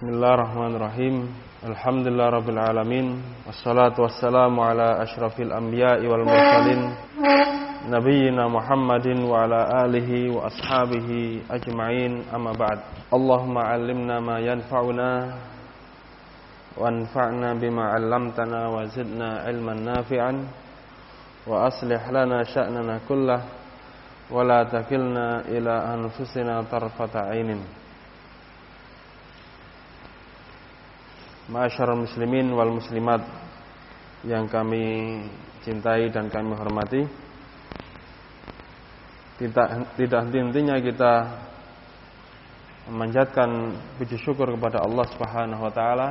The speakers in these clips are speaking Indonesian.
بسم الله الرحمن الرحيم الحمد لله رب العالمين والصلاة والسلام على أشرف الأنبياء والمرسلين نبينا محمد وعلى آله وأصحابه أجمعين أما بعد اللهم علمنا ما ينفعنا وانفعنا بما علمتنا وزدنا علما نافعا وأصلح لنا شأننا كله ولا تكلنا إلى أنفسنا طرفة عين Masyarul muslimin wal muslimat yang kami cintai dan kami hormati. Tidak tidak henti-hentinya kita memanjatkan puji syukur kepada Allah Subhanahu wa taala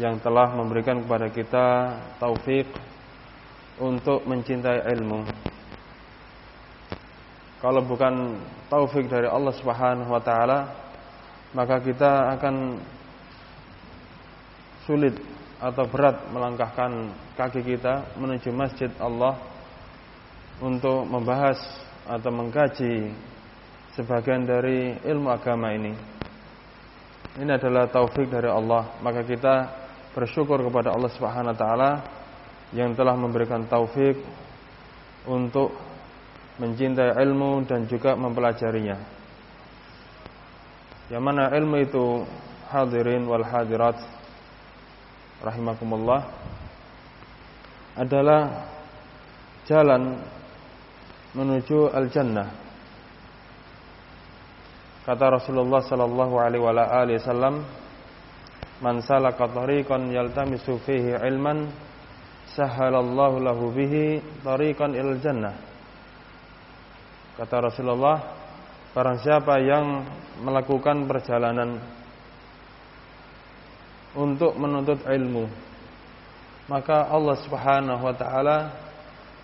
yang telah memberikan kepada kita taufik untuk mencintai ilmu. Kalau bukan taufik dari Allah Subhanahu wa taala, maka kita akan sulit atau berat melangkahkan kaki kita menuju masjid Allah untuk membahas atau mengkaji sebagian dari ilmu agama ini. Ini adalah taufik dari Allah, maka kita bersyukur kepada Allah Subhanahu wa taala yang telah memberikan taufik untuk mencintai ilmu dan juga mempelajarinya. Yang mana ilmu itu hadirin wal hadirat rahimakumullah adalah jalan menuju al-jannah. Kata Rasulullah sallallahu alaihi wasallam, "Man salaka tariqan yaltamisu fihi ilman, sahhalallahu lahu bihi tariqan ilal jannah." Kata Rasulullah, barang siapa yang melakukan perjalanan untuk menuntut ilmu. Maka Allah Subhanahu wa taala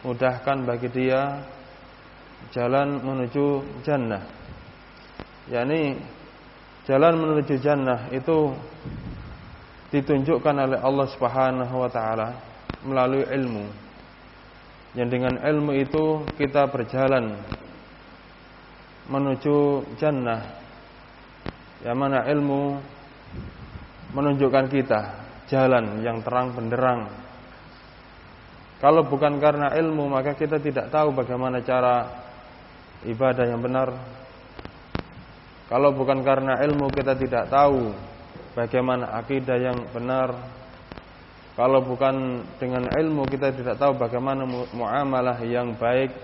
mudahkan bagi dia jalan menuju jannah. Yakni jalan menuju jannah itu ditunjukkan oleh Allah Subhanahu wa taala melalui ilmu. Yang dengan ilmu itu kita berjalan menuju jannah. Yang mana ilmu menunjukkan kita jalan yang terang benderang. Kalau bukan karena ilmu maka kita tidak tahu bagaimana cara ibadah yang benar. Kalau bukan karena ilmu kita tidak tahu bagaimana akidah yang benar. Kalau bukan dengan ilmu kita tidak tahu bagaimana muamalah yang baik.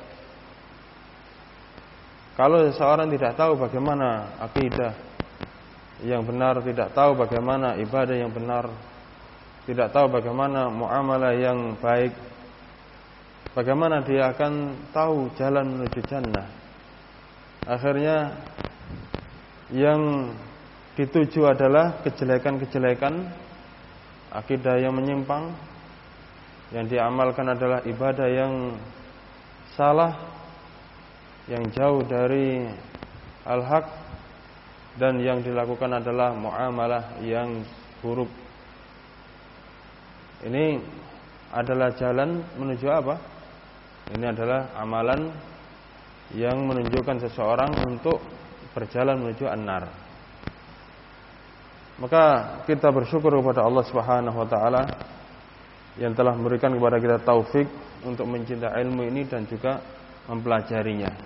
Kalau seseorang tidak tahu bagaimana akidah yang benar, tidak tahu bagaimana ibadah yang benar, tidak tahu bagaimana muamalah yang baik, bagaimana dia akan tahu jalan menuju jannah. Akhirnya yang dituju adalah kejelekan-kejelekan, akidah yang menyimpang, yang diamalkan adalah ibadah yang salah, yang jauh dari al-haq dan yang dilakukan adalah muamalah yang buruk. Ini adalah jalan menuju apa? Ini adalah amalan yang menunjukkan seseorang untuk berjalan menuju an-nar. Maka kita bersyukur kepada Allah Subhanahu wa taala yang telah memberikan kepada kita taufik untuk mencintai ilmu ini dan juga mempelajarinya.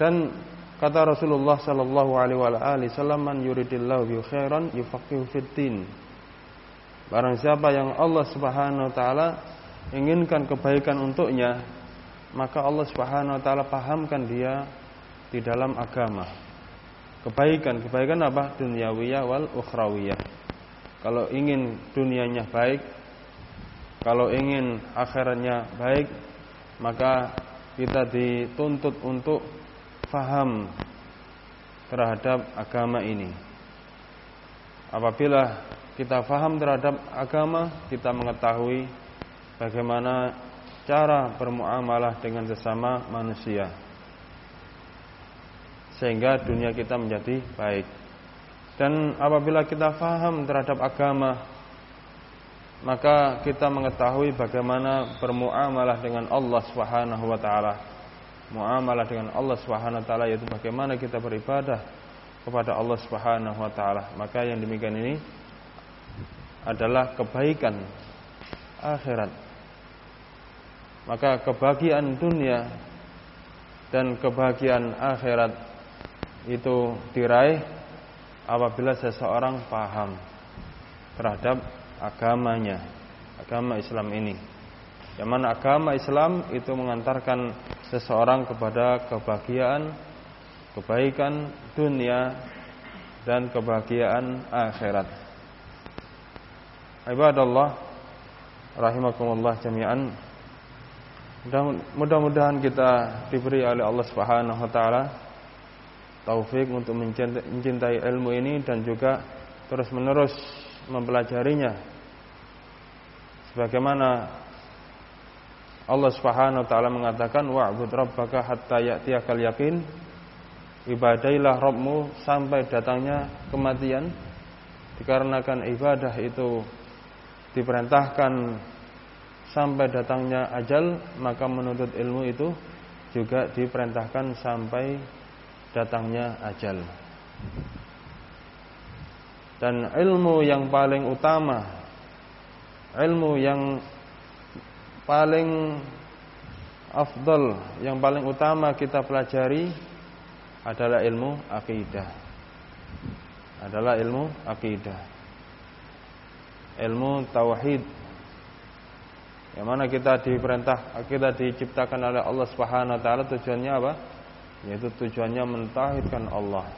Dan kata Rasulullah sallallahu alaihi wasallam man yuridillahu bi khairan yufaqihu fiddin. Barang siapa yang Allah Subhanahu wa taala inginkan kebaikan untuknya, maka Allah Subhanahu wa taala pahamkan dia di dalam agama. Kebaikan, kebaikan apa? Dunyawiyah wal ukhrawiyah. Kalau ingin dunianya baik, kalau ingin akhiratnya baik, maka kita dituntut untuk faham terhadap agama ini. Apabila kita faham terhadap agama, kita mengetahui bagaimana cara bermuamalah dengan sesama manusia. Sehingga dunia kita menjadi baik. Dan apabila kita faham terhadap agama, maka kita mengetahui bagaimana bermuamalah dengan Allah Subhanahu wa taala muamalah dengan Allah Subhanahu wa taala yaitu bagaimana kita beribadah kepada Allah Subhanahu wa taala. Maka yang demikian ini adalah kebaikan akhirat. Maka kebahagiaan dunia dan kebahagiaan akhirat itu diraih apabila seseorang paham terhadap agamanya, agama Islam ini. Yang mana agama Islam itu mengantarkan seseorang kepada kebahagiaan, kebaikan dunia dan kebahagiaan akhirat. Ibadallah rahimakumullah jami'an. Mudah-mudahan kita diberi oleh Allah Subhanahu wa taala taufik untuk mencintai ilmu ini dan juga terus-menerus mempelajarinya. Sebagaimana Allah Subhanahu wa taala mengatakan wa'bud rabbaka hatta ya'tiyakal yaqin. Ibadailah Rabbmu sampai datangnya kematian. Dikarenakan ibadah itu diperintahkan sampai datangnya ajal, maka menuntut ilmu itu juga diperintahkan sampai datangnya ajal. Dan ilmu yang paling utama, ilmu yang paling afdol, yang paling utama kita pelajari adalah ilmu akidah. Adalah ilmu akidah. Ilmu tauhid. Yang mana kita diperintah, kita diciptakan oleh Allah Subhanahu wa taala tujuannya apa? Yaitu tujuannya mentauhidkan Allah.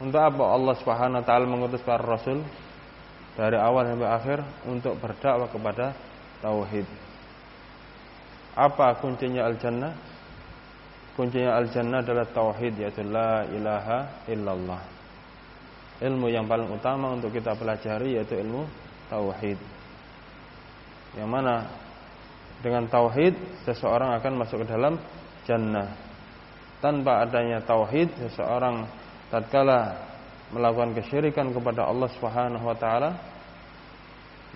Untuk apa Allah Subhanahu wa taala mengutus para rasul? Dari awal sampai akhir untuk berdakwah kepada tauhid. Apa kuncinya al-jannah? Kuncinya al-jannah adalah tauhid yaitu la ilaha illallah. Ilmu yang paling utama untuk kita pelajari yaitu ilmu tauhid. Yang mana dengan tauhid seseorang akan masuk ke dalam jannah. Tanpa adanya tauhid seseorang tatkala melakukan kesyirikan kepada Allah Subhanahu wa taala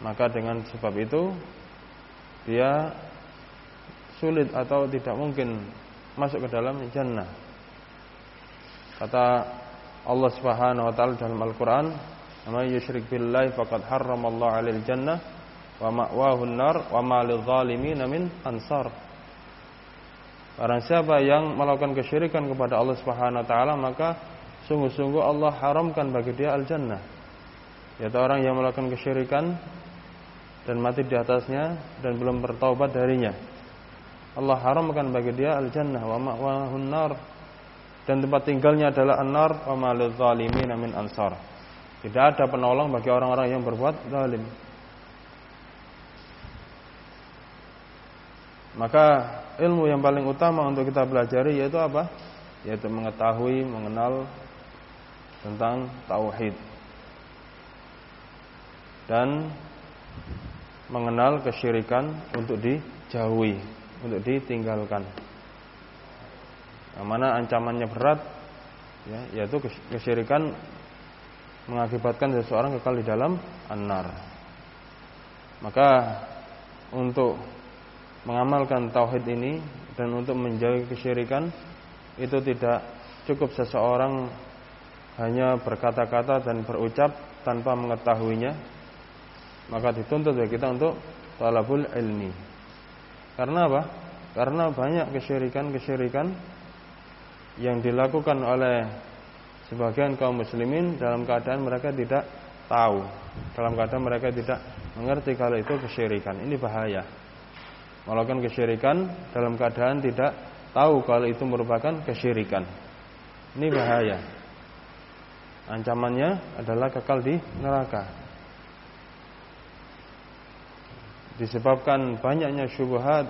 maka dengan sebab itu dia sulit atau tidak mungkin masuk ke dalam jannah. Kata Allah Subhanahu wa taala dalam Al-Qur'an, "Man yusyrik billahi faqad harramallahu 'alal jannah wa ma'wahu an-nar wa ma lidh-dhalimin min ansar." Barang siapa yang melakukan kesyirikan kepada Allah Subhanahu wa taala maka sungguh-sungguh Allah haramkan bagi dia al-jannah. Yaitu orang yang melakukan kesyirikan dan mati di atasnya dan belum bertaubat darinya. Allah haramkan bagi dia al-jannah wa ma'wahun nar dan tempat tinggalnya adalah an-nar wa min ansar. Tidak ada penolong bagi orang-orang yang berbuat zalim. Maka ilmu yang paling utama untuk kita pelajari yaitu apa? Yaitu mengetahui, mengenal tentang tauhid dan mengenal kesyirikan untuk dijauhi, untuk ditinggalkan. Yang mana ancamannya berat, ya, yaitu kesyirikan mengakibatkan seseorang kekal di dalam an-nar. Maka untuk mengamalkan tauhid ini dan untuk menjauhi kesyirikan itu tidak cukup seseorang hanya berkata-kata dan berucap tanpa mengetahuinya maka dituntut bagi kita untuk talabul ilmi. Karena apa? karena banyak kesyirikan-kesyirikan yang dilakukan oleh sebagian kaum muslimin dalam keadaan mereka tidak tahu dalam keadaan mereka tidak mengerti kalau itu kesyirikan. Ini bahaya. Melakukan kesyirikan dalam keadaan tidak tahu kalau itu merupakan kesyirikan. Ini bahaya Ancamannya adalah kekal di neraka. Disebabkan banyaknya syubhat,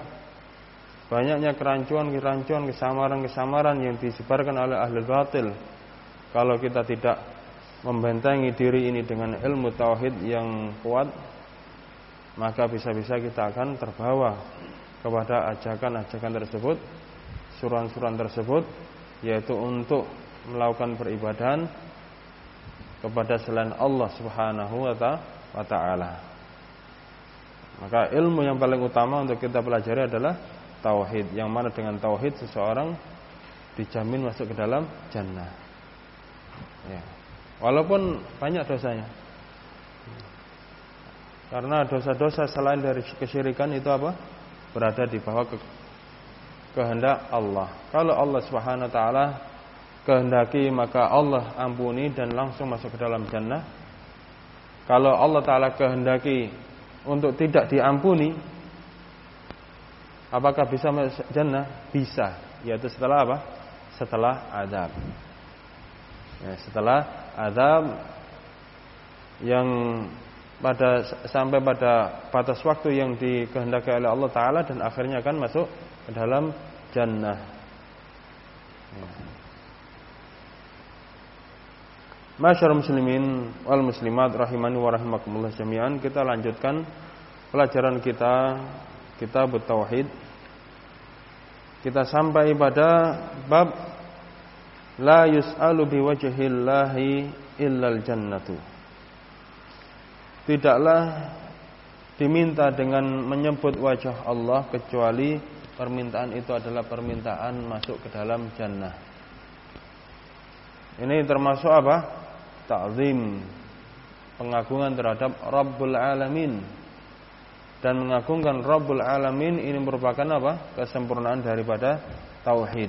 banyaknya kerancuan-kerancuan, kesamaran-kesamaran yang disebarkan oleh ahli batil. Kalau kita tidak membentengi diri ini dengan ilmu tauhid yang kuat, maka bisa-bisa kita akan terbawa kepada ajakan-ajakan tersebut, suran-suran tersebut, yaitu untuk melakukan peribadahan kepada selain Allah Subhanahu wa taala. Maka ilmu yang paling utama untuk kita pelajari adalah tauhid. Yang mana dengan tauhid seseorang dijamin masuk ke dalam jannah. Ya. Walaupun banyak dosanya. Karena dosa-dosa selain dari kesyirikan itu apa? Berada di bawah ke kehendak Allah. Kalau Allah Subhanahu wa taala kehendaki maka Allah ampuni dan langsung masuk ke dalam jannah. Kalau Allah taala kehendaki untuk tidak diampuni apakah bisa masuk jannah? Bisa, yaitu setelah apa? Setelah azab. Ya, setelah azab yang pada sampai pada batas waktu yang dikehendaki oleh Allah taala dan akhirnya akan masuk ke dalam jannah. Masyarakat muslimin wal muslimat rahimani wa rahimakumullah jami'an Kita lanjutkan pelajaran kita Kitab Tauhid Kita sampai pada bab La yus'alu biwajhillahi illal jannatu Tidaklah diminta dengan menyebut wajah Allah kecuali permintaan itu adalah permintaan masuk ke dalam jannah. Ini termasuk apa? Ta'zim, pengagungan terhadap Rabbul Alamin. Dan mengagungkan Rabbul Alamin ini merupakan apa? Kesempurnaan daripada tauhid.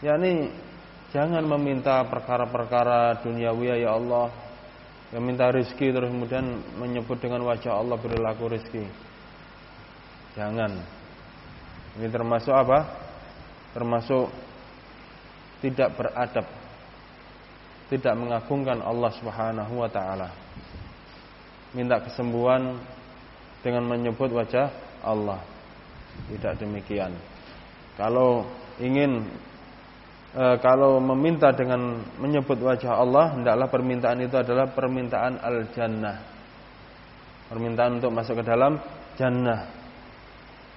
yakni jangan meminta perkara-perkara duniawi ya Allah yang minta rizki terus kemudian menyebut dengan wajah Allah berlaku rizki. Jangan. Ini termasuk apa? Termasuk tidak beradab. Tidak mengagungkan Allah Subhanahu wa taala. Minta kesembuhan dengan menyebut wajah Allah. Tidak demikian. Kalau ingin e, kalau meminta dengan menyebut wajah Allah, hendaklah permintaan itu adalah permintaan al-jannah. Permintaan untuk masuk ke dalam jannah.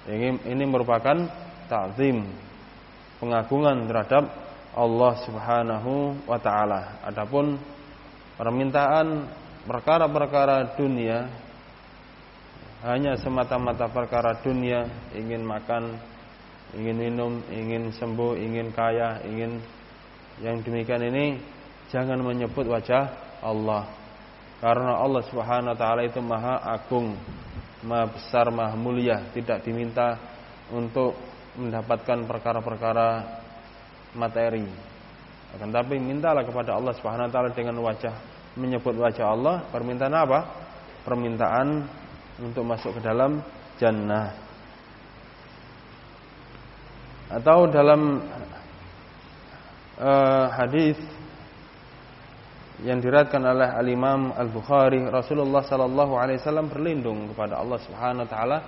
Ini, ini merupakan ta'zim, pengagungan terhadap Allah Subhanahu wa taala. Adapun permintaan perkara-perkara dunia hanya semata-mata perkara dunia, ingin makan, ingin minum, ingin sembuh, ingin kaya, ingin yang demikian ini jangan menyebut wajah Allah. Karena Allah Subhanahu wa taala itu Maha Agung, Maha besar, Maha mulia, tidak diminta untuk mendapatkan perkara-perkara materi. Akan tapi mintalah kepada Allah Subhanahu wa taala dengan wajah menyebut wajah Allah, permintaan apa? Permintaan untuk masuk ke dalam jannah atau dalam uh, hadis yang diriatkan oleh Al Imam Al Bukhari Rasulullah sallallahu alaihi wasallam berlindung kepada Allah Subhanahu wa taala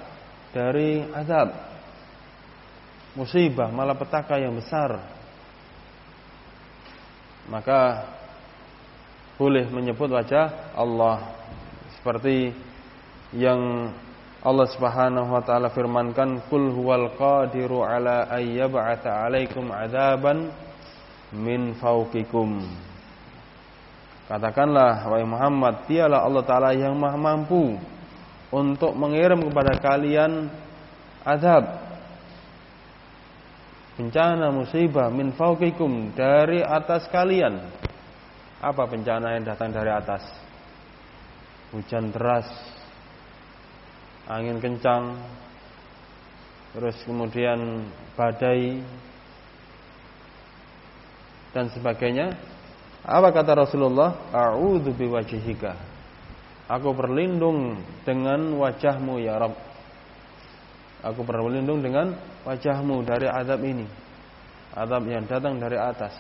dari azab musibah malapetaka yang besar maka boleh menyebut wajah Allah. Seperti yang Allah Subhanahu wa taala firmankan kul huwal qadiru ala ayyab'atsa 'alaikum 'adzaban min fawqikum. Katakanlah wahai Muhammad dialah Allah taala yang Maha mampu untuk mengirim kepada kalian azab bencana musibah min fawqikum dari atas kalian apa bencana yang datang dari atas hujan deras angin kencang, terus kemudian badai dan sebagainya. Apa kata Rasulullah? A'udzu biwajhika. Aku berlindung dengan wajahmu ya Rabb. Aku berlindung dengan wajahmu dari azab ini. Azab yang datang dari atas.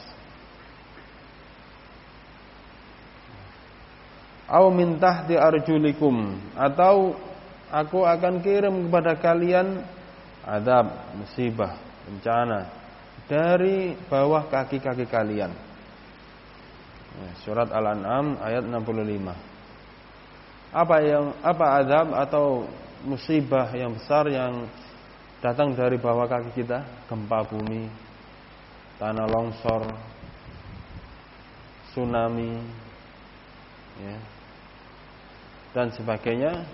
Au min tahti arjulikum atau aku akan kirim kepada kalian adab, musibah, bencana dari bawah kaki-kaki kalian. Ya, surat Al-An'am ayat 65. Apa yang apa adab atau musibah yang besar yang datang dari bawah kaki kita? Gempa bumi, tanah longsor, tsunami, ya, dan sebagainya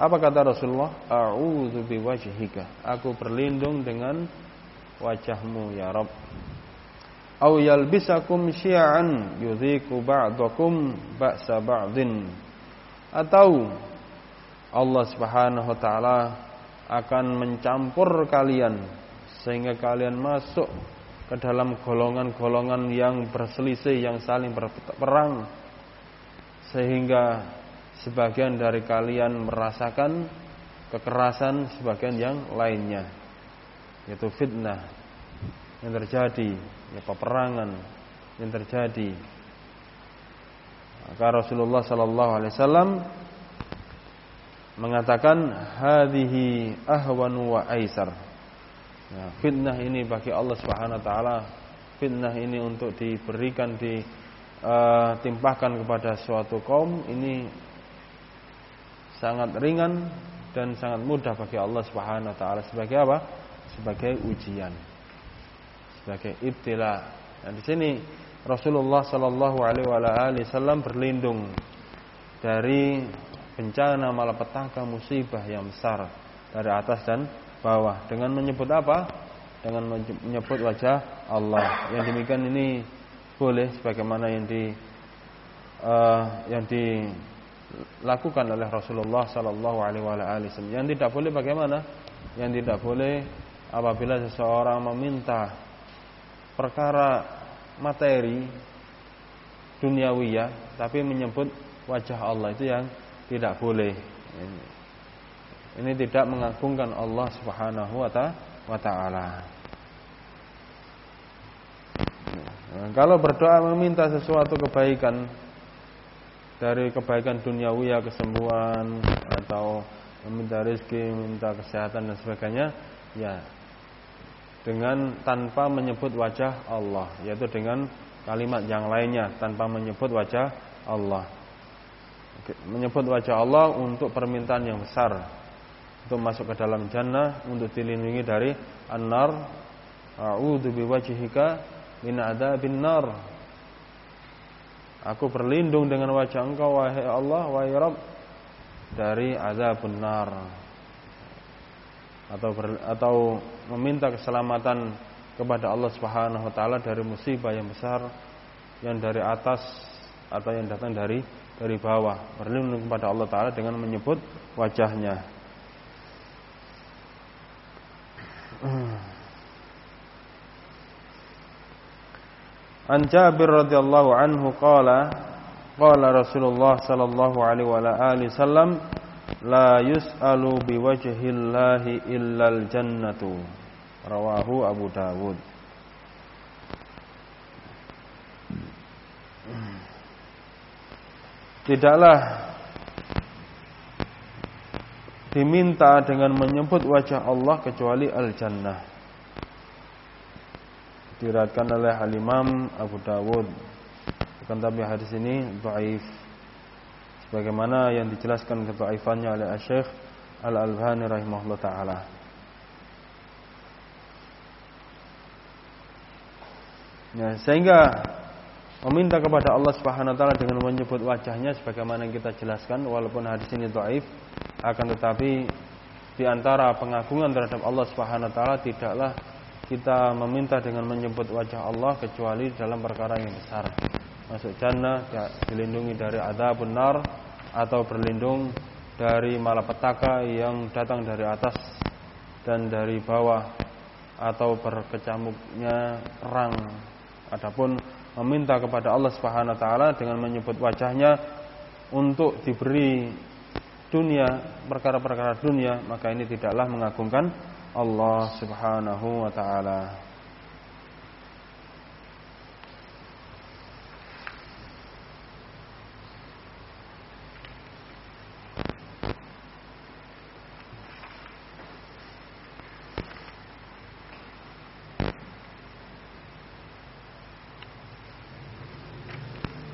Apa kata Rasulullah? A'udzu biwajhika. Aku berlindung dengan wajahmu ya Rabb. Au yalbisakum syi'an yudhiku ba'dakum ba'sa ba'din. Atau Allah Subhanahu wa taala akan mencampur kalian sehingga kalian masuk ke dalam golongan-golongan yang berselisih yang saling berperang sehingga sebagian dari kalian merasakan kekerasan sebagian yang lainnya yaitu fitnah yang terjadi ya peperangan yang terjadi. Maka Rasulullah wasallam mengatakan hadhihi ahwanu wa aisar Ya, fitnah ini bagi Allah Subhanahu fitnah ini untuk diberikan ditimpahkan uh, kepada suatu kaum ini sangat ringan dan sangat mudah bagi Allah Subhanahu wa taala sebagai apa? Sebagai ujian. Sebagai ibtila. Nah, di sini Rasulullah sallallahu alaihi wasallam berlindung dari bencana malapetaka musibah yang besar dari atas dan bawah dengan menyebut apa? Dengan menyebut wajah Allah. Yang demikian ini boleh sebagaimana yang di uh, yang dilakukan oleh Rasulullah sallallahu alaihi wasallam. Yang tidak boleh bagaimana? Yang tidak boleh apabila seseorang meminta perkara materi duniawiyah tapi menyebut wajah Allah itu yang tidak boleh. Ini tidak mengagungkan Allah Subhanahu wa taala. Nah, kalau berdoa meminta sesuatu kebaikan dari kebaikan duniawi ya kesembuhan atau meminta rezeki, meminta kesehatan dan sebagainya, ya dengan tanpa menyebut wajah Allah, yaitu dengan kalimat yang lainnya tanpa menyebut wajah Allah. Menyebut wajah Allah untuk permintaan yang besar. Untuk masuk ke dalam jannah untuk dilindungi dari an-nar. A'udzu biwajhika min adzabin nar. Aku berlindung dengan wajah Engkau wahai Allah wahai Rabb dari azabun nar. Atau ber, atau meminta keselamatan kepada Allah Subhanahu wa taala dari musibah yang besar yang dari atas atau yang datang dari dari bawah. Berlindung kepada Allah taala dengan menyebut wajahnya. An Jabir radhiyallahu anhu qala qala Rasulullah sallallahu alaihi wa alihi wasallam la yus'alu biwajhillahi illal jannatu. Rawahu Abu Dawud Tidaklah diminta dengan menyebut wajah Allah kecuali al-jannah. Diriatkan oleh al-Imam Abu Dawud. Bukan tapi hadis ini dhaif. Sebagaimana yang dijelaskan kedhaifannya oleh Syekh Al-Albani rahimahullah taala. Ya, sehingga meminta kepada Allah Subhanahu wa taala dengan menyebut wajahnya sebagaimana kita jelaskan walaupun hadis ini dhaif akan tetapi di antara pengagungan terhadap Allah Subhanahu wa taala tidaklah kita meminta dengan menyebut wajah Allah kecuali dalam perkara yang besar. Masuk jannah ya, dilindungi dari adab benar atau berlindung dari malapetaka yang datang dari atas dan dari bawah atau berkecamuknya perang. Adapun meminta kepada Allah Subhanahu wa taala dengan menyebut wajahnya untuk diberi dunia, perkara-perkara dunia, maka ini tidaklah mengagungkan Allah Subhanahu wa taala.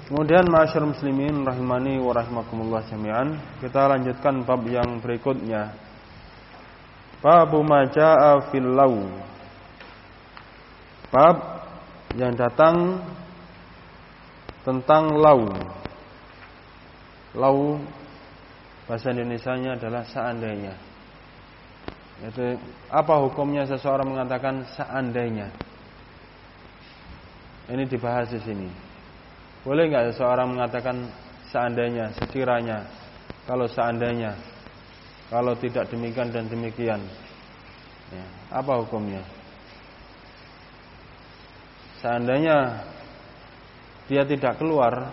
Kemudian masyarakat muslimin rahimani wa rahimakumullah jami'an, kita lanjutkan bab yang berikutnya. Bab majaa fil law. Bab yang datang tentang lau. Lau Bahasa Indonesia-nya adalah seandainya. Itu apa hukumnya seseorang mengatakan seandainya? Ini dibahas di sini. Boleh nggak seseorang mengatakan seandainya, sekiranya, kalau seandainya, kalau tidak demikian dan demikian, ya, apa hukumnya? Seandainya dia tidak keluar,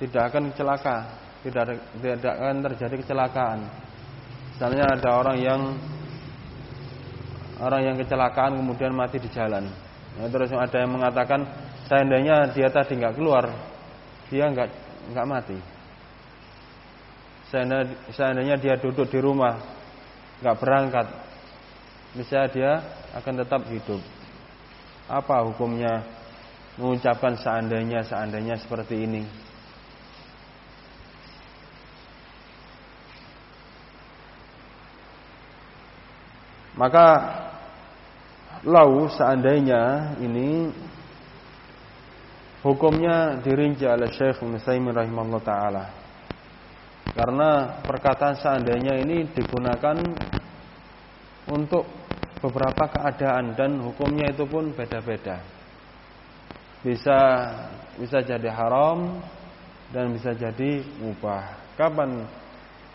tidak akan celaka, tidak tidak akan terjadi kecelakaan. Misalnya ada orang yang orang yang kecelakaan kemudian mati di jalan. Ya, terus ada yang mengatakan seandainya dia tadi nggak keluar, dia nggak nggak mati. Seandainya, seandainya dia duduk di rumah, nggak berangkat, misalnya dia akan tetap hidup. Apa hukumnya mengucapkan seandainya seandainya seperti ini? Maka lau seandainya ini hukumnya dirinci oleh Syekh Musaimin rahimahullah taala. Karena perkataan seandainya ini digunakan untuk beberapa keadaan dan hukumnya itu pun beda-beda. Bisa bisa jadi haram dan bisa jadi mubah. Kapan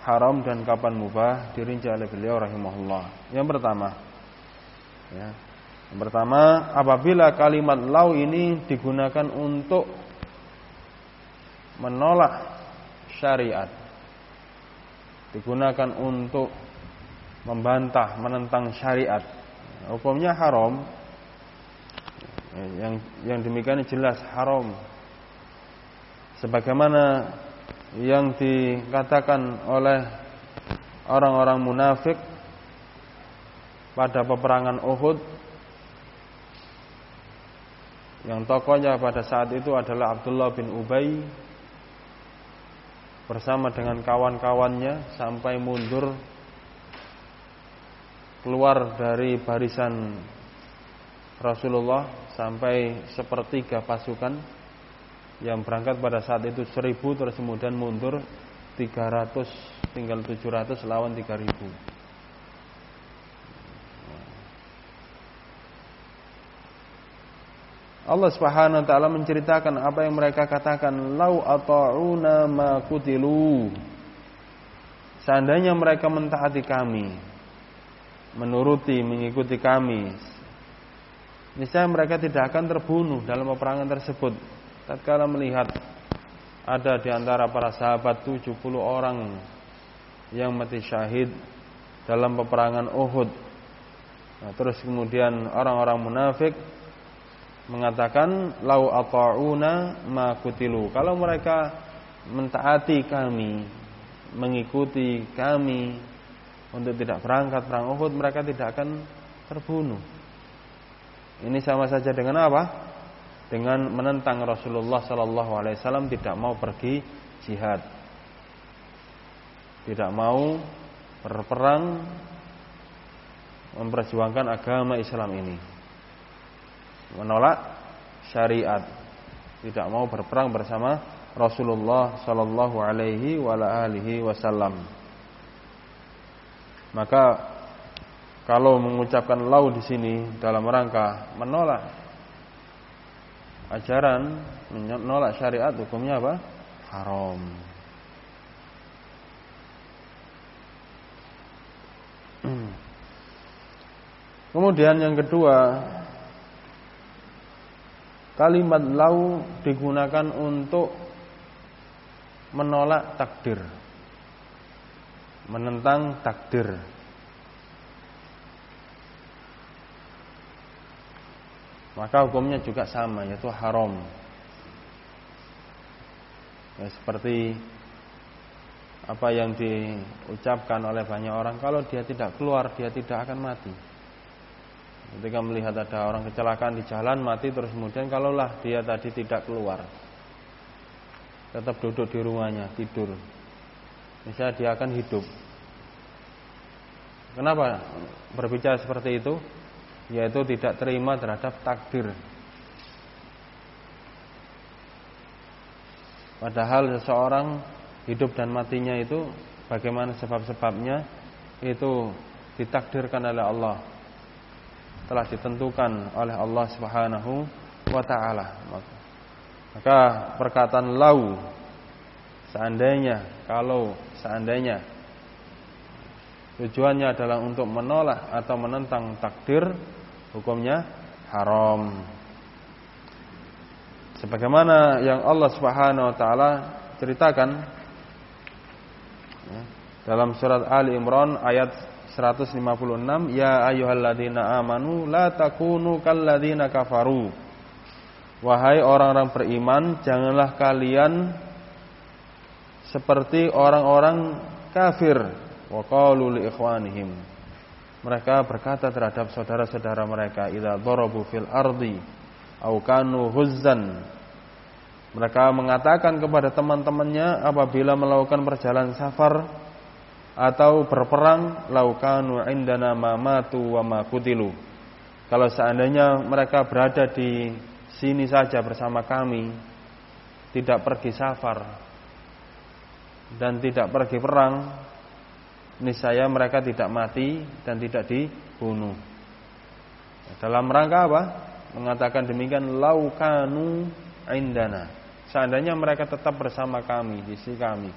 haram dan kapan mubah dirinci oleh beliau rahimahullah. Yang pertama, ya, pertama, apabila kalimat lau ini digunakan untuk menolak syariat, digunakan untuk membantah, menentang syariat, hukumnya haram. Yang yang demikian jelas haram. Sebagaimana yang dikatakan oleh orang-orang munafik pada peperangan Uhud yang tokohnya pada saat itu adalah Abdullah bin Ubay. Bersama dengan kawan-kawannya sampai mundur. Keluar dari barisan Rasulullah sampai sepertiga pasukan. Yang berangkat pada saat itu seribu terus kemudian mundur 300 tinggal 700 lawan 3000 Allah Subhanahu wa taala menceritakan apa yang mereka katakan lau ata'una ma kutilu. Seandainya mereka mentaati kami, menuruti, mengikuti kami, niscaya mereka tidak akan terbunuh dalam peperangan tersebut. Tatkala melihat ada di antara para sahabat 70 orang yang mati syahid dalam peperangan Uhud. Nah, terus kemudian orang-orang munafik mengatakan lau ata'una ma kutilu. Kalau mereka mentaati kami, mengikuti kami untuk tidak berangkat perang Uhud, mereka tidak akan terbunuh. Ini sama saja dengan apa? Dengan menentang Rasulullah sallallahu alaihi wasallam tidak mau pergi jihad. Tidak mau berperang memperjuangkan agama Islam ini menolak syariat, tidak mau berperang bersama Rasulullah sallallahu alaihi wasallam. Maka kalau mengucapkan lau di sini dalam rangka menolak ajaran, menolak syariat hukumnya apa? Haram. Kemudian yang kedua Kalimat lau digunakan untuk menolak takdir. Menentang takdir. Maka hukumnya juga sama yaitu haram. Ya, seperti apa yang diucapkan oleh banyak orang kalau dia tidak keluar dia tidak akan mati. Ketika melihat ada orang kecelakaan di jalan mati terus. Kemudian kalaulah dia tadi tidak keluar tetap duduk di rumahnya tidur. Misalnya dia akan hidup. Kenapa berbicara seperti itu? Yaitu tidak terima terhadap takdir. Padahal seseorang hidup dan matinya itu bagaimana sebab-sebabnya? Itu ditakdirkan oleh Allah telah ditentukan oleh Allah Subhanahu wa taala. Maka perkataan lau seandainya kalau seandainya tujuannya adalah untuk menolak atau menentang takdir hukumnya haram. Sebagaimana yang Allah Subhanahu wa taala ceritakan ya, dalam surat Ali Imran ayat 156 ya ayyuhalladzina amanu la takunu kalladzina kafaru. Wahai orang-orang beriman janganlah kalian seperti orang-orang kafir. Wa qalu li ikhwanihim. Mereka berkata terhadap saudara-saudara mereka idza darabu fil ardi au kanu huzzan. Mereka mengatakan kepada teman-temannya apabila melakukan perjalanan safar atau berperang laukanu indana mamatu wa ma kutilu kalau seandainya mereka berada di sini saja bersama kami tidak pergi safar dan tidak pergi perang niscaya mereka tidak mati dan tidak dibunuh. Dalam rangka apa? Mengatakan demikian laukanu indana. Seandainya mereka tetap bersama kami di sisi kami.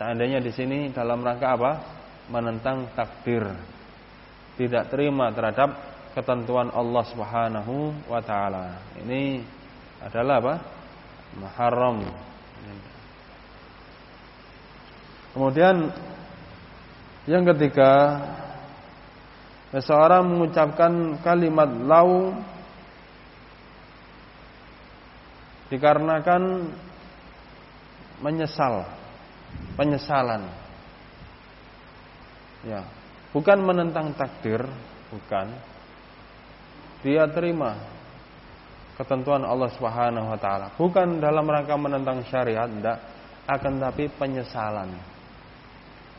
Seandainya di sini dalam rangka apa? Menentang takdir. Tidak terima terhadap ketentuan Allah Subhanahu wa taala. Ini adalah apa? Muharram. Kemudian yang ketiga, seseorang mengucapkan kalimat lau dikarenakan menyesal, penyesalan. Ya, bukan menentang takdir, bukan. Dia terima ketentuan Allah Subhanahu wa taala, bukan dalam rangka menentang syariat, tidak, akan tapi penyesalan.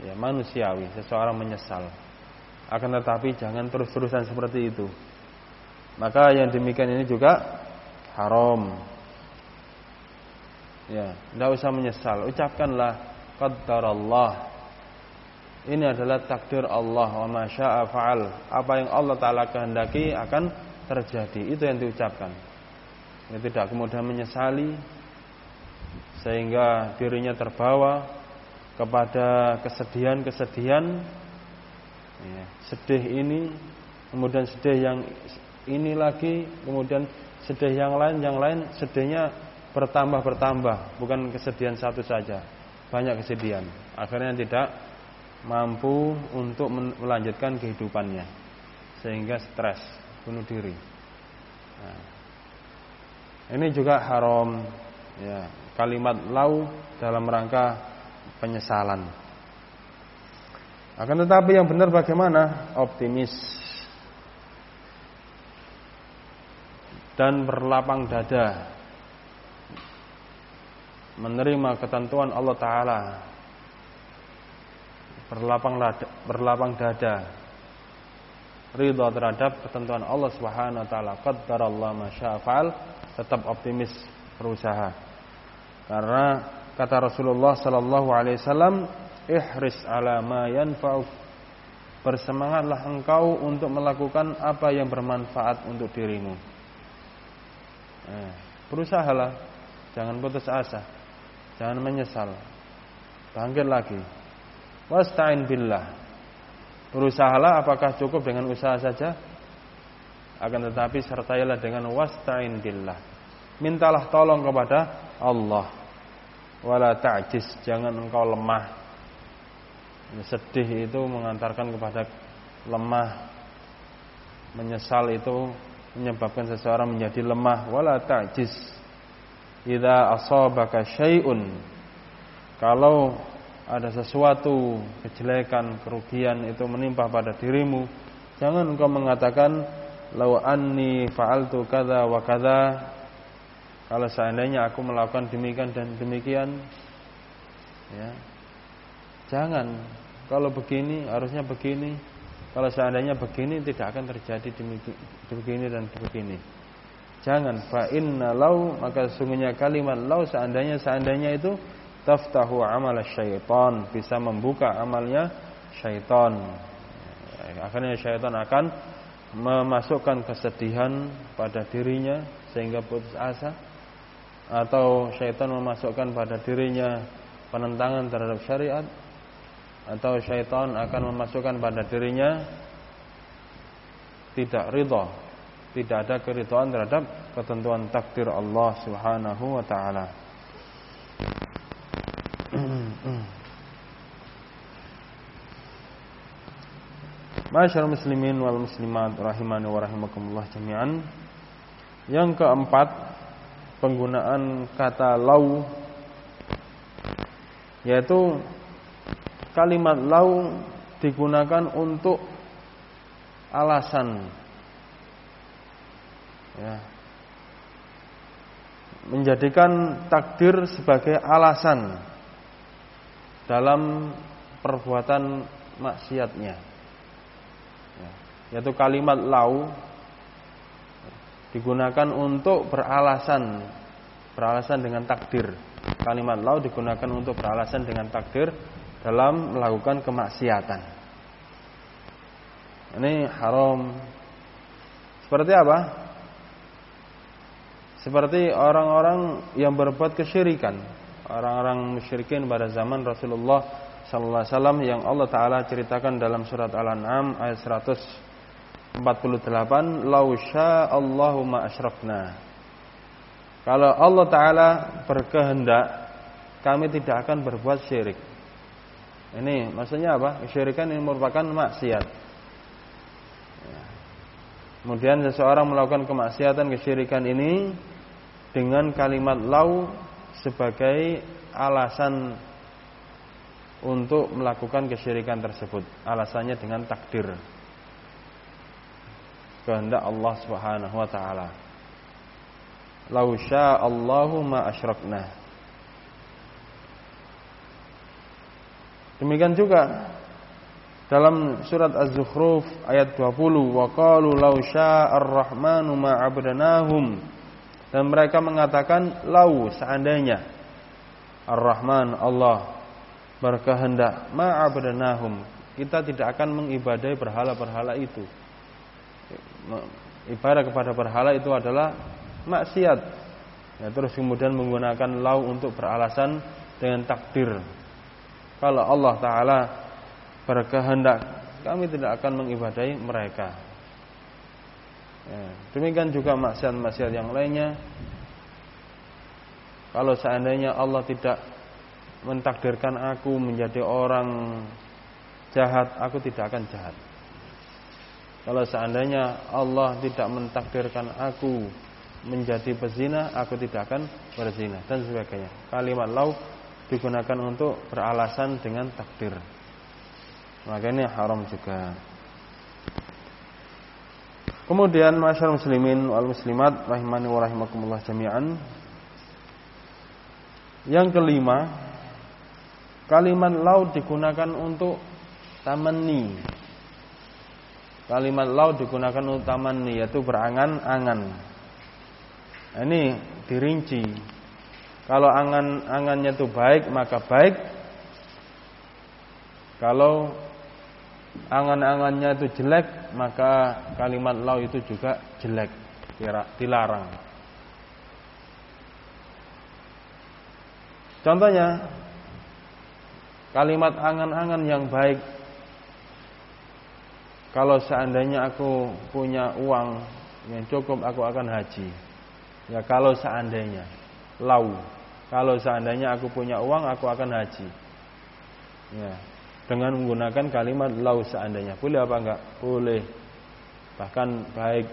Ya manusiawi seseorang menyesal. Akan tetapi jangan terus-terusan seperti itu. Maka yang demikian ini juga haram. Ya tidak usah menyesal. Ucapkanlah qaddarallah. Ini adalah takdir Allah. Wa masya'a fa'al. Apa yang Allah taala kehendaki akan terjadi. Itu yang diucapkan. Ya, tidak kemudian menyesali sehingga dirinya terbawa kepada kesedihan-kesedihan. Ya, sedih ini kemudian sedih yang ini lagi kemudian sedih yang lain yang lain sedihnya bertambah bertambah bukan kesedihan satu saja banyak kesedihan akhirnya tidak mampu untuk melanjutkan kehidupannya. Sehingga stres bunuh diri. Nah, ini juga haram ya. Kalimat lau dalam rangka penyesalan. Akan tetapi yang benar bagaimana? Optimis. Dan berlapang dada menerima ketentuan Allah Taala. Berlapang berlapang dada. Ridha terhadap ketentuan Allah Subhanahu wa taala. Qaddarallahu ma tetap optimis berusaha. Karena Kata Rasulullah sallallahu alaihi wasallam, "Ihris ala ma yanfa'uk." Bersemangatlah engkau untuk melakukan apa yang bermanfaat untuk dirimu. Eh, berusahalah, jangan putus asa, jangan menyesal. Bangkit lagi. Wasta'in billah. Berusahalah apakah cukup dengan usaha saja? Akan tetapi sertailah dengan wasta'in billah. Mintalah tolong kepada Allah wala ta'jis jangan engkau lemah sedih itu mengantarkan kepada lemah menyesal itu menyebabkan seseorang menjadi lemah wala ta'jis idza asabaka syai'un. Kalau ada sesuatu kejelekan kerugian itu menimpa pada dirimu jangan engkau mengatakan lau anni fa'altu kadza wa kadza. Kalau seandainya aku melakukan demikian dan demikian ya jangan. Kalau begini harusnya begini. Kalau seandainya begini tidak akan terjadi begini dan begini jangan. Fa inna lau maka sungguhnya kalimat lau seandainya seandainya itu taftahu amal syaitan, bisa membuka amalnya syaitan. Akhirnya syaitan akan memasukkan kesedihan pada dirinya sehingga putus asa. Atau syaitan memasukkan pada dirinya penentangan terhadap syariat. Atau syaitan akan memasukkan pada dirinya tidak ridha, tidak ada keridhaan terhadap ketentuan takdir Allah Subhanahu wa taala. Masyaallah muslimin wal muslimat rahimani wa rahimakumullah jami'an. Yang keempat, penggunaan kata lau yaitu kalimat lau digunakan untuk alasan ya, menjadikan takdir sebagai alasan dalam perbuatan maksiatnya. Ya, yaitu kalimat lau digunakan untuk beralasan beralasan dengan takdir. Kalimat lau digunakan untuk beralasan dengan takdir dalam melakukan kemaksiatan. Ini haram. Seperti apa? Seperti orang-orang yang berbuat kesyirikan, orang-orang musyrikin pada zaman Rasulullah wasallam yang Allah taala ceritakan dalam surat Al-An'am ayat 148, "Lau Allahu ma asyrakna." Kalau Allah taala berkehendak, kami tidak akan berbuat syirik. Ini maksudnya apa? Kesyirikan ini merupakan maksiat. Kemudian seseorang melakukan kemaksiatan kesyirikan ini dengan kalimat lau sebagai alasan untuk melakukan kesyirikan tersebut. Alasannya dengan takdir. Kehendak Allah Subhanahu wa taala. Lau Allahu ma asyrakna. Demikian juga dalam surat Az-Zukhruf ayat 20 wa qalu law sya'ar rahmanu ma abdanahum dan mereka mengatakan lau seandainya Ar-Rahman Allah berkehendak ma abdanahum kita tidak akan mengibadai berhala-berhala itu. Ibadah kepada berhala itu adalah maksiat. Ya, terus kemudian menggunakan lau untuk beralasan dengan takdir. Kalau Allah taala berkehendak kami tidak akan mengibadai mereka. Ya, demikian juga maksiat-maksiat yang lainnya. Kalau seandainya Allah tidak mentakdirkan aku menjadi orang jahat, aku tidak akan jahat. Kalau seandainya Allah tidak mentakdirkan aku menjadi pezina, aku tidak akan berzina dan sebagainya. Kalimat lau digunakan untuk beralasan dengan takdir maka ini haram juga. Kemudian masyarakat muslimin wal muslimat rahimani wa rahimakumullah jami'an. Yang kelima, kalimat laut digunakan untuk tamanni. Kalimat laut digunakan untuk tamanni yaitu berangan-angan. Ini dirinci. Kalau angan-angannya itu baik maka baik. Kalau angan-angannya itu jelek, maka kalimat lau itu juga jelek, dilarang. Contohnya, kalimat angan-angan yang baik. Kalau seandainya aku punya uang yang cukup, aku akan haji. Ya kalau seandainya, lau. Kalau seandainya aku punya uang, aku akan haji. Ya, dengan menggunakan kalimat lau seandainya. Boleh apa enggak? Boleh. Bahkan baik.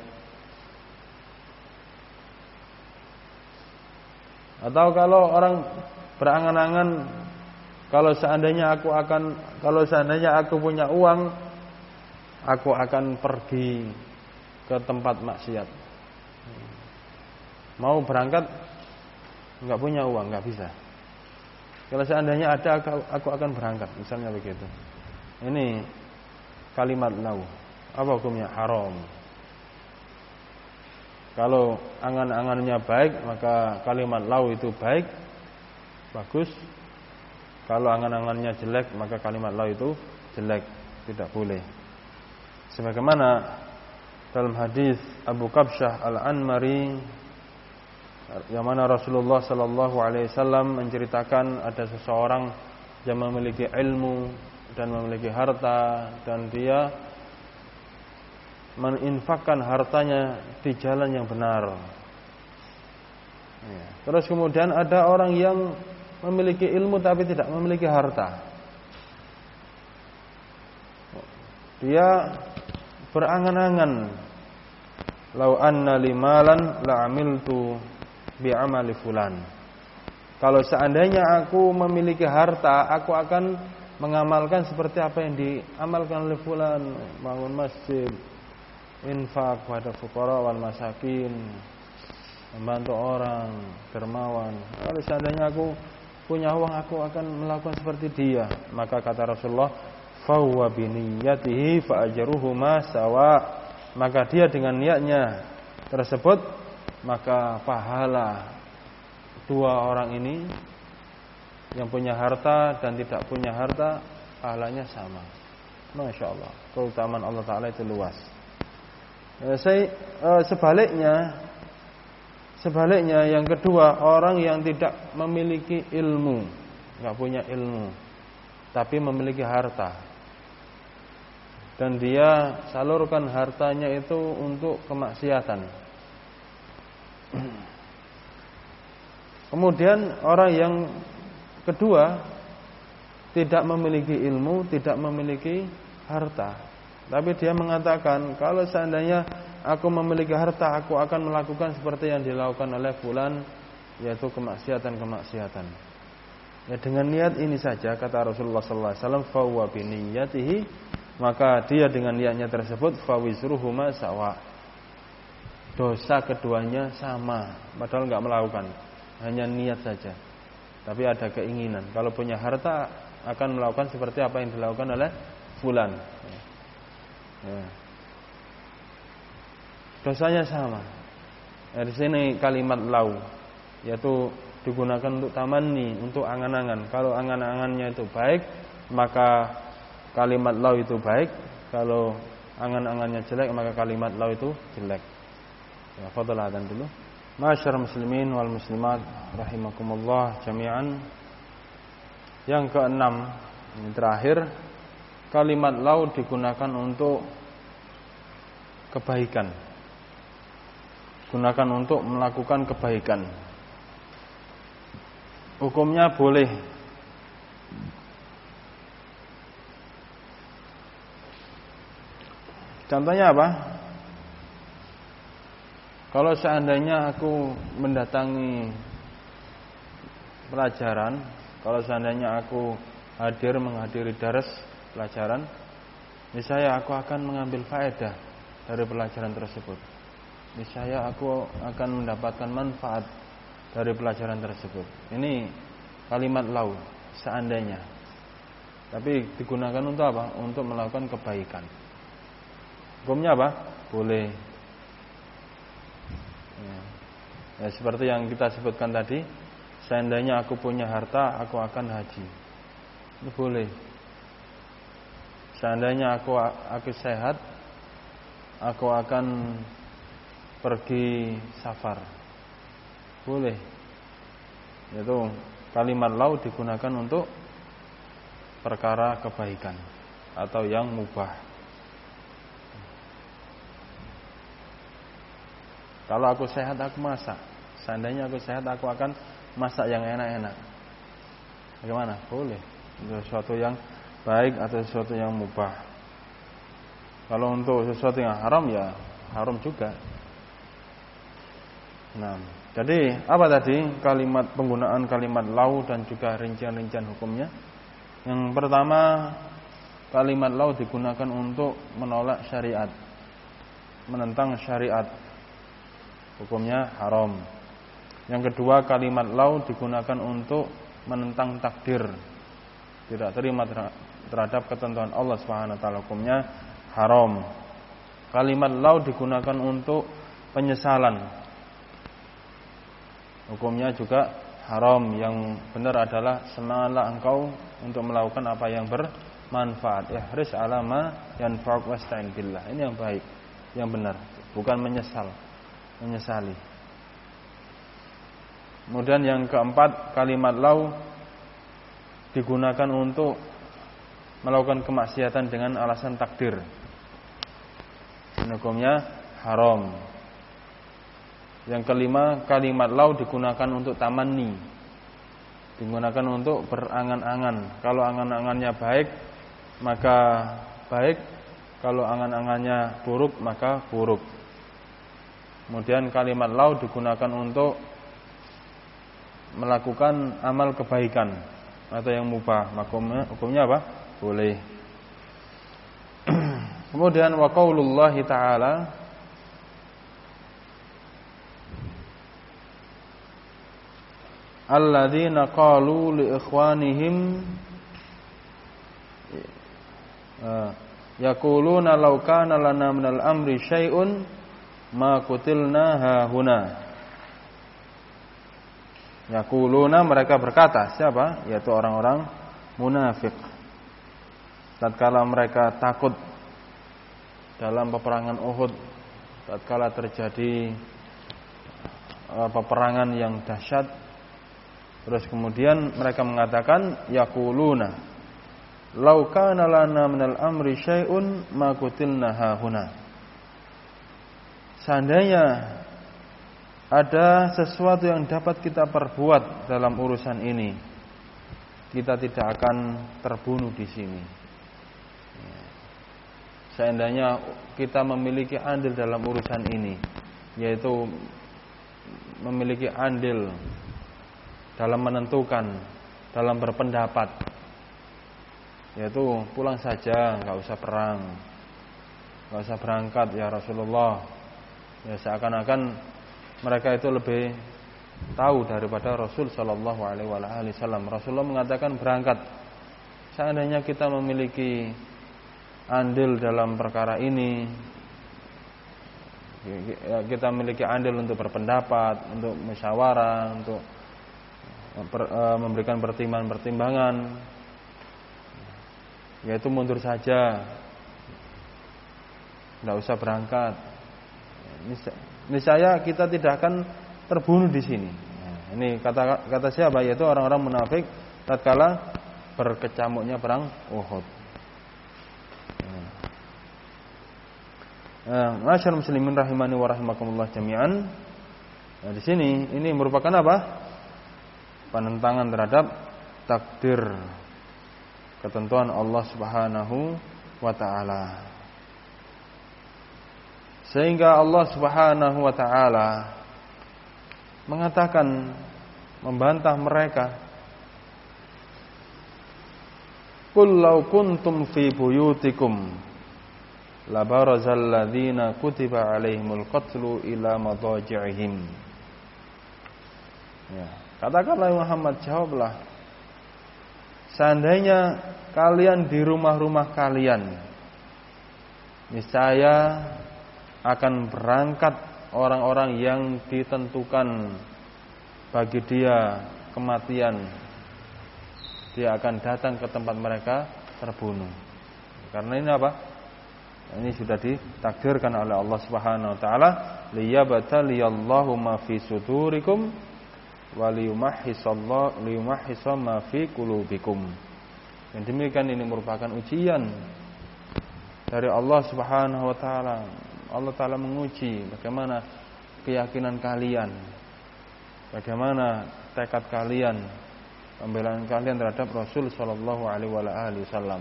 Atau kalau orang berangan-angan kalau seandainya aku akan kalau seandainya aku punya uang aku akan pergi ke tempat maksiat. Mau berangkat enggak punya uang, enggak bisa. Kalau seandainya ada aku akan berangkat, misalnya begitu. Ini kalimat lau. Apa hukumnya? Haram. Kalau angan-angannya baik, maka kalimat lau itu baik, bagus. Kalau angan-angannya jelek, maka kalimat lau itu jelek, tidak boleh. Sebagaimana dalam hadis Abu Kabsyah Al-Anmari yang mana Rasulullah sallallahu alaihi wasallam menceritakan ada seseorang yang memiliki ilmu dan memiliki harta dan dia meninfakkan hartanya di jalan yang benar. Ya. Terus kemudian ada orang yang memiliki ilmu tapi tidak memiliki harta. Dia berangan-angan, "Lau anna limalan la amiltu bi amali fulan. Kalau seandainya aku memiliki harta, aku akan mengamalkan seperti apa yang diamalkan oleh fulan, bangun masjid, infak pada fuqara wal masakin, membantu orang, dermawan. Kalau seandainya aku punya uang, aku akan melakukan seperti dia. Maka kata Rasulullah, "Fawwa biniyatihi fa ajruhuma sawa." Maka dia dengan niatnya tersebut maka pahala dua orang ini yang punya harta dan tidak punya harta pahalanya sama. Masya Allah, keutamaan Allah Taala itu luas. Eh, saya eh, sebaliknya, sebaliknya yang kedua orang yang tidak memiliki ilmu, nggak punya ilmu, tapi memiliki harta, dan dia salurkan hartanya itu untuk kemaksiatan Kemudian orang yang kedua tidak memiliki ilmu, tidak memiliki harta. Tapi dia mengatakan, kalau seandainya aku memiliki harta, aku akan melakukan seperti yang dilakukan oleh fulan, yaitu kemaksiatan-kemaksiatan. Ya dengan niat ini saja kata Rasulullah sallallahu alaihi wasallam fa biniyatihi maka dia dengan niatnya tersebut fawizruhuma sawa dosa keduanya sama padahal nggak melakukan hanya niat saja. Tapi ada keinginan. Kalau punya harta akan melakukan seperti apa yang dilakukan oleh fulan. Ya. dosanya sama. Dari sini kalimat lau yaitu digunakan untuk tamanni untuk angan-angan. Kalau angan-angannya itu baik maka kalimat lau itu baik. Kalau angan-angannya jelek maka kalimat lau itu jelek Ya, fadal adan dulu. Masyar muslimin wal muslimat rahimakumullah jami'an. Yang keenam, ini terakhir, kalimat lau digunakan untuk kebaikan. Gunakan untuk melakukan kebaikan. Hukumnya boleh Contohnya apa? Kalau seandainya aku mendatangi pelajaran, kalau seandainya aku hadir menghadiri daras pelajaran, misalnya aku akan mengambil faedah dari pelajaran tersebut. Misalnya aku akan mendapatkan manfaat dari pelajaran tersebut. Ini kalimat lau, seandainya. Tapi digunakan untuk apa? Untuk melakukan kebaikan. Hukumnya apa? Boleh Ya. ya seperti yang kita sebutkan tadi, seandainya aku punya harta, aku akan haji. Itu boleh. Seandainya aku aku sehat, aku akan pergi safar. Boleh. Itu kalimat lau digunakan untuk perkara kebaikan atau yang mubah. Kalau aku sehat aku masak. Seandainya aku sehat aku akan masak yang enak-enak. Bagaimana? Boleh. Sesuatu yang baik atau sesuatu yang mubah. Kalau untuk sesuatu yang haram ya haram juga. Nah, jadi apa tadi kalimat penggunaan kalimat lau dan juga rincian-rincian hukumnya? Yang pertama kalimat lau digunakan untuk menolak syariat, menentang syariat hukumnya haram. Yang kedua kalimat lau digunakan untuk menentang takdir. Tidak terima terhadap ketentuan Allah taala hukumnya haram. Kalimat lau digunakan untuk penyesalan. Hukumnya juga haram. Yang benar adalah semangatlah engkau untuk melakukan apa yang bermanfaat. Ihris ala ma yanfa'uk wasta'in billah. Ini yang baik, yang benar, bukan menyesal, menyesali. Kemudian yang keempat, kalimat lau digunakan untuk melakukan kemaksiatan dengan alasan takdir. Hukumnya haram. Yang kelima, kalimat lau digunakan untuk tamanni. Digunakan untuk berangan-angan. Kalau angan-angannya baik, maka baik. Kalau angan-angannya buruk, maka buruk. Kemudian kalimat lau digunakan untuk melakukan amal kebaikan atau yang mubah. Hukumnya, hukumnya apa? Boleh. Kemudian wa qaulullah taala alladzina qalu li ikhwanihim eh, yaquluna law kana lana minal amri syai'un ma kutilna ha huna Yakuluna mereka berkata siapa? Yaitu orang-orang munafik. Tatkala mereka takut dalam peperangan Uhud, tatkala terjadi uh, peperangan yang dahsyat, terus kemudian mereka mengatakan yakuluna Lau kana lana minal amri syai'un ma kutilna hahuna. Seandainya ada sesuatu yang dapat kita perbuat dalam urusan ini, kita tidak akan terbunuh di sini. Seandainya kita memiliki andil dalam urusan ini, yaitu memiliki andil dalam menentukan, dalam berpendapat, yaitu pulang saja, nggak usah perang, nggak usah berangkat ya Rasulullah. Ya seakan-akan mereka itu lebih tahu daripada Rasul Shallallahu Alaihi Wasallam. Rasulullah mengatakan berangkat. Seandainya kita memiliki andil dalam perkara ini, kita memiliki andil untuk berpendapat, untuk musyawarah, untuk e, memberikan pertimbangan-pertimbangan, yaitu mundur saja, tidak usah berangkat niscaya kita tidak akan terbunuh di sini. Nah, ini kata kata siapa? Yaitu orang-orang munafik tatkala berkecamuknya perang Uhud. Nah, masyarakat muslimin rahimani wa rahimakumullah jami'an. Nah, di sini ini merupakan apa? Penentangan terhadap takdir ketentuan Allah Subhanahu wa taala. Sehingga Allah Subhanahu wa taala mengatakan membantah mereka Qul law kuntum fi buyutikum labarazal ladzina kutiba alaihimul qatlu ila madaji'ihim. Ya, katakanlah Muhammad jawablah. Seandainya kalian di rumah-rumah kalian niscaya akan berangkat orang-orang yang ditentukan bagi dia kematian. Dia akan datang ke tempat mereka terbunuh. Karena ini apa? Ini sudah ditakdirkan oleh Allah Subhanahu wa taala liyabtaliyallahu ma fi sudurikum wa liyumahhisallahu liyumahhisa ma fi qulubikum. Demikian ini merupakan ujian dari Allah Subhanahu wa taala Allah Ta'ala menguji bagaimana keyakinan kalian Bagaimana tekad kalian Pembelaan kalian terhadap Rasul Sallallahu Alaihi Wasallam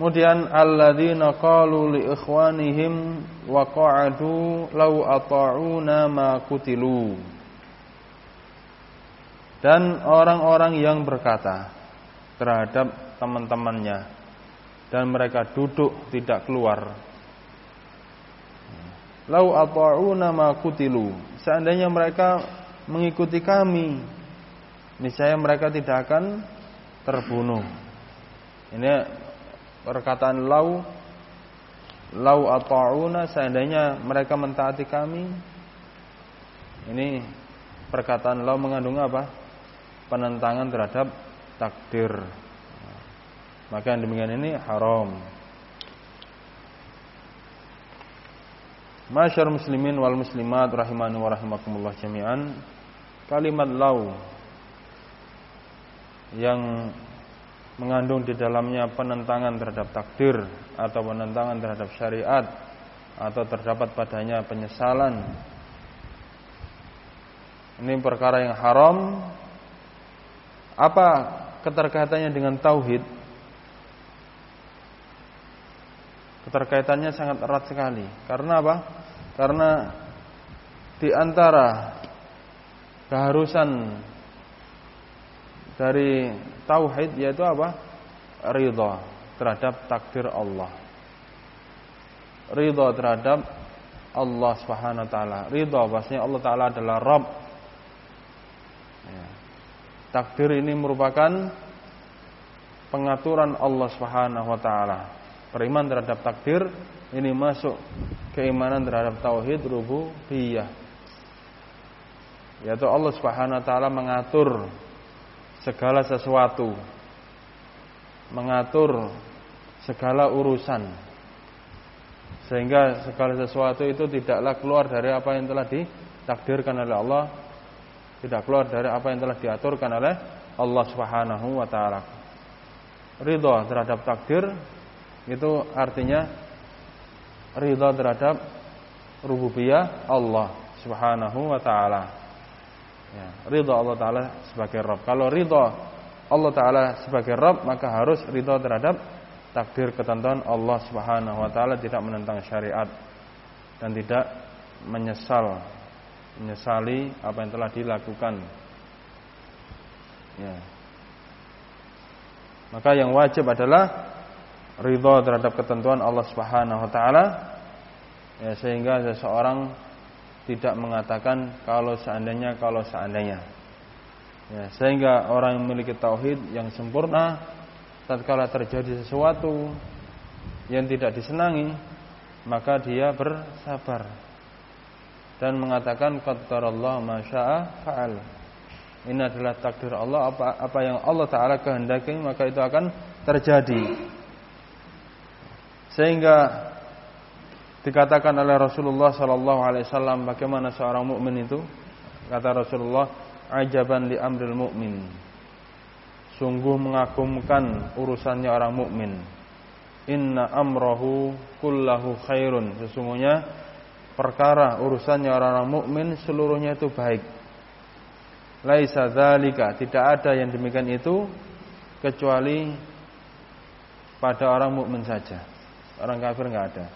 Kemudian alladzina qalu li ikhwanihim wa qa'adu law ata'una ma kutilu. Dan orang-orang yang berkata, terhadap teman-temannya dan mereka duduk tidak keluar. Lau ata'una ma kutilu. Seandainya mereka mengikuti kami, niscaya mereka tidak akan terbunuh. Ini perkataan lau lau ata'una seandainya mereka mentaati kami ini perkataan lau mengandung apa penentangan terhadap takdir. Maka yang demikian ini haram. Masyar muslimin wal muslimat rahimani wa rahimakumullah jami'an. Kalimat lau Yang mengandung di dalamnya penentangan terhadap takdir Atau penentangan terhadap syariat Atau terdapat padanya penyesalan. Ini perkara yang haram. Apa keterkaitannya dengan tauhid Keterkaitannya sangat erat sekali Karena apa? Karena di antara keharusan dari tauhid yaitu apa? Ridha terhadap takdir Allah. Ridha terhadap Allah Subhanahu wa taala. Ridha bahwasanya Allah taala adalah Rabb. Takdir ini merupakan pengaturan Allah Subhanahu wa taala. Beriman terhadap takdir ini masuk keimanan terhadap tauhid rububiyah. Yaitu Allah Subhanahu wa taala mengatur segala sesuatu. Mengatur segala urusan. Sehingga segala sesuatu itu tidaklah keluar dari apa yang telah ditakdirkan oleh Allah, tidak keluar dari apa yang telah diaturkan oleh Allah Subhanahu wa taala. Ridha terhadap takdir itu artinya ridha terhadap rububiyah Allah Subhanahu wa taala. Ya, ridha Allah taala sebagai Rabb. Kalau ridha Allah taala sebagai Rabb, maka harus ridha terhadap takdir ketentuan Allah Subhanahu wa taala tidak menentang syariat dan tidak menyesal menyesali apa yang telah dilakukan. Ya. Maka yang wajib adalah ridho terhadap ketentuan Allah Subhanahu wa taala ya sehingga seseorang tidak mengatakan kalau seandainya kalau seandainya ya sehingga orang yang memiliki tauhid yang sempurna tatkala terjadi sesuatu yang tidak disenangi maka dia bersabar dan mengatakan qaddarallahu ma syaa fa'al ini adalah takdir Allah apa apa yang Allah taala kehendaki maka itu akan terjadi sehingga dikatakan oleh Rasulullah sallallahu alaihi wasallam bagaimana seorang mukmin itu? Kata Rasulullah, "Ajaban li amril mukmin." Sungguh mengagumkan urusannya orang mukmin. Inna amrahu kullahu khairun. Sesungguhnya perkara urusannya orang-orang mukmin seluruhnya itu baik. Laisa dzalika, tidak ada yang demikian itu kecuali pada orang mukmin saja. Orang kafir nggak ada.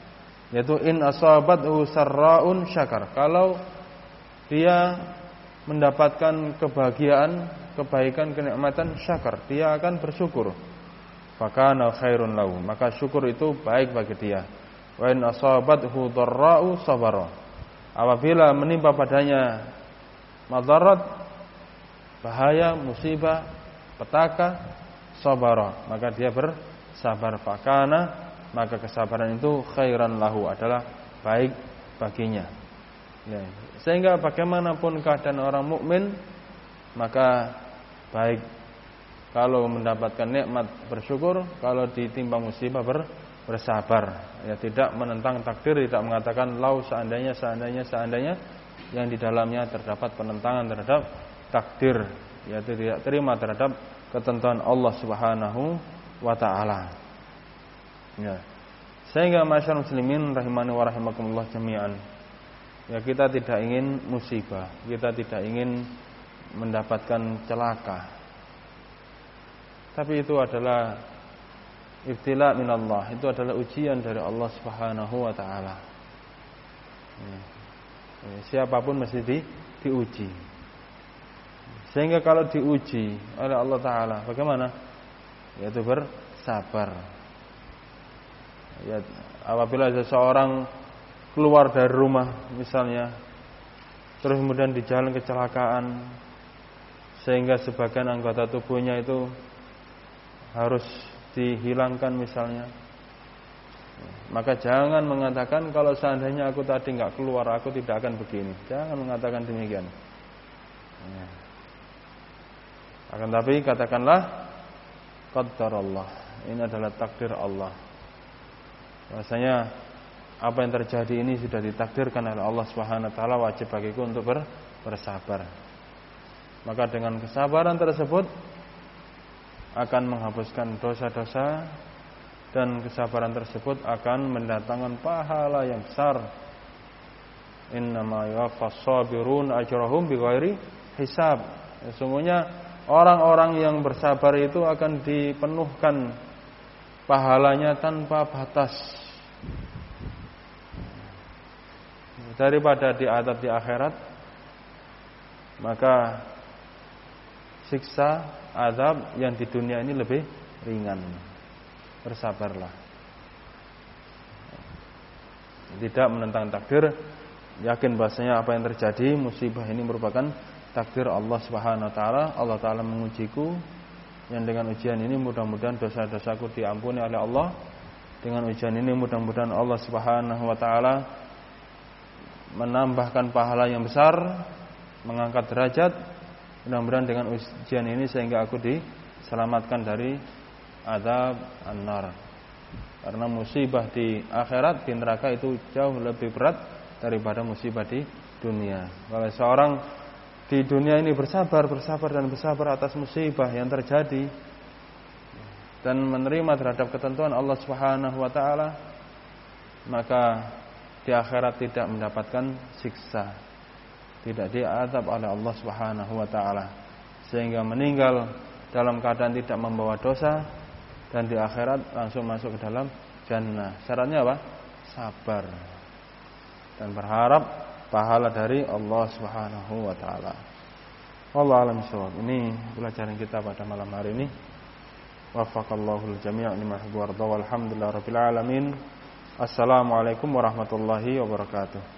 Yaitu in asabathu sarraun syakar. Kalau dia mendapatkan kebahagiaan, kebaikan, kenikmatan syakar, dia akan bersyukur. Fakana khairun lahu. Maka syukur itu baik bagi dia. Wa in asabathu dharra'u sabara. Apabila menimpa padanya madarat, bahaya, musibah, petaka, sabara, maka dia bersabar. Fakana maka kesabaran itu khairan lahu adalah baik baginya. Ya. Sehingga bagaimanapun keadaan orang mukmin maka baik kalau mendapatkan nikmat bersyukur, kalau ditimpa musibah ber, bersabar. Ya tidak menentang takdir, tidak mengatakan lau seandainya seandainya seandainya yang di dalamnya terdapat penentangan terhadap takdir, yaitu tidak terima terhadap ketentuan Allah Subhanahu wa taala. Ya. Sehingga masyarakat muslimin rahimani wa rahimakumullah jami'an. Ya kita tidak ingin musibah, kita tidak ingin mendapatkan celaka. Tapi itu adalah ibtila minallah, itu adalah ujian dari Allah Subhanahu wa taala. Ya, siapa pun mesti di, diuji. Sehingga kalau diuji oleh Allah taala, bagaimana? Yaitu bersabar Ya, apabila seseorang keluar dari rumah misalnya terus kemudian di jalan kecelakaan sehingga sebagian anggota tubuhnya itu harus dihilangkan misalnya Maka jangan mengatakan kalau seandainya aku tadi nggak keluar aku tidak akan begini. Jangan mengatakan demikian. Ya. Akan tapi katakanlah Allah. Ini adalah takdir Allah. Rasanya apa yang terjadi ini sudah ditakdirkan oleh Allah Subhanahu wa taala wajib bagiku untuk ber, bersabar. Maka dengan kesabaran tersebut akan menghapuskan dosa-dosa dan kesabaran tersebut akan mendatangkan pahala yang besar. Innama yuwaffas sabirun ajrahum bighairi hisab. Sesungguhnya orang-orang yang bersabar itu akan dipenuhkan pahalanya tanpa batas. Daripada di adab di akhirat maka siksa azab yang di dunia ini lebih ringan bersabarlah. Tidak menentang takdir, yakin bahasanya apa yang terjadi musibah ini merupakan takdir Allah Subhanahu wa taala. Allah taala mengujiku yang dengan ujian ini mudah-mudahan dosa-dosaku diampuni oleh Allah. Dengan ujian ini mudah-mudahan Allah Subhanahu wa taala menambahkan pahala yang besar, mengangkat derajat. Mudah-mudahan dengan ujian ini sehingga aku diselamatkan dari azab an-nar. Karena musibah di akhirat di neraka itu jauh lebih berat daripada musibah di dunia. Kalau seorang di dunia ini bersabar, bersabar dan bersabar atas musibah yang terjadi dan menerima terhadap ketentuan Allah Subhanahu wa taala, maka di akhirat tidak mendapatkan siksa. Tidak diadab oleh Allah Subhanahu wa taala sehingga meninggal dalam keadaan tidak membawa dosa dan di akhirat langsung masuk ke dalam jannah. Syaratnya apa? Sabar dan berharap pahala dari Allah Subhanahu wa taala. Allah alam syawab. Ini pelajaran kita pada malam hari ini. Wafaqallahu al-jami' lima yuhibbu wa walhamdulillah rabbil alamin. Assalamualaikum warahmatullahi wabarakatuh.